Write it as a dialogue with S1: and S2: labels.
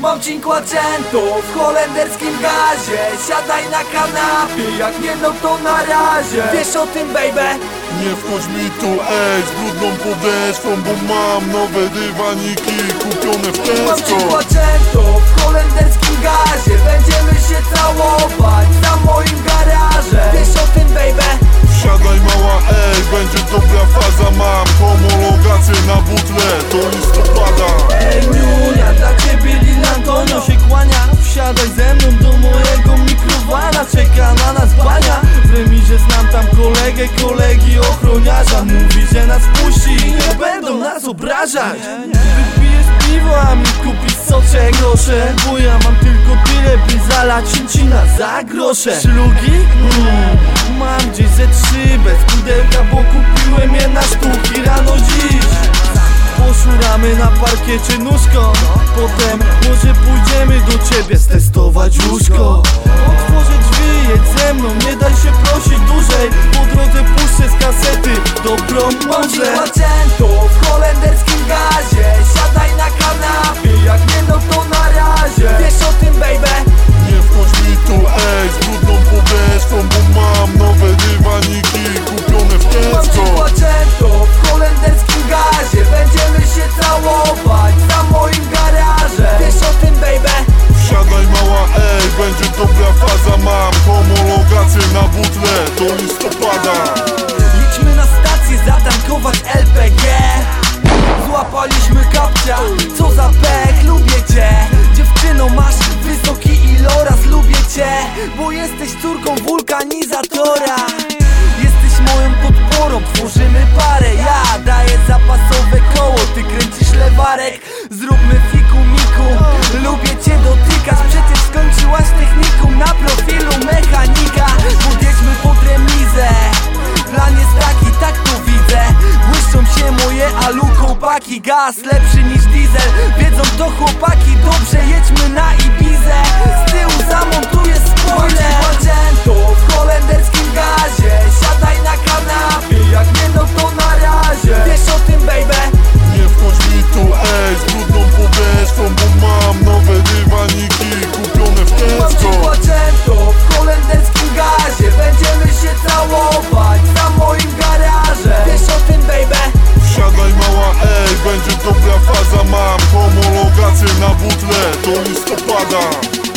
S1: Mam cinquecento w holenderskim gazie. Siadaj na kanapie, jak nie no to na razie. Wiesz o tym baby?
S2: Nie wchodź mi tu, ej, z brudną podeszwą Bo mam nowe dywaniki kupione w
S1: Mam
S2: Tesco
S1: cinquecento w holenderskim gazie. Będziemy się całować za moim garażem Wiesz o tym baby?
S2: Wsiadaj mała, ej, będzie dobra faza. Mam homologację na butle, to
S1: Do mojego mikrowana Czeka na nas bania. W remizie znam tam kolegę, kolegi ochroniarza. Mówi, że nas puści i nie będą nas obrażać. Wypijesz piwo, a mi kupisz soczek grosze Bo ja mam tylko tyle, by zalać cincina za grosze. Szlugi? Mm, mam gdzieś ze trzy bez pudełka Bo kupiłem je na sztuki rano dziś. Poszuramy na parkiecie nóżką. Potem może pójdziemy do
S2: Bo
S1: jesteś córką wulkanizatora. Jesteś moją podporą, tworzymy parę. Ja daję zapasowe koło, ty kręcisz lewarek. Zróbmy fiku miku, lubię cię dotykać. Przecież skończyłaś technikum na profilu mechanika. Podjedźmy pod remizę. Plan jest taki, tak to widzę. Błyszczą się moje alu kołpaki Gaz lepszy niż diesel. Wiedzą to chłopaki, dobrze jedźmy na wakacje na butle, do listopada.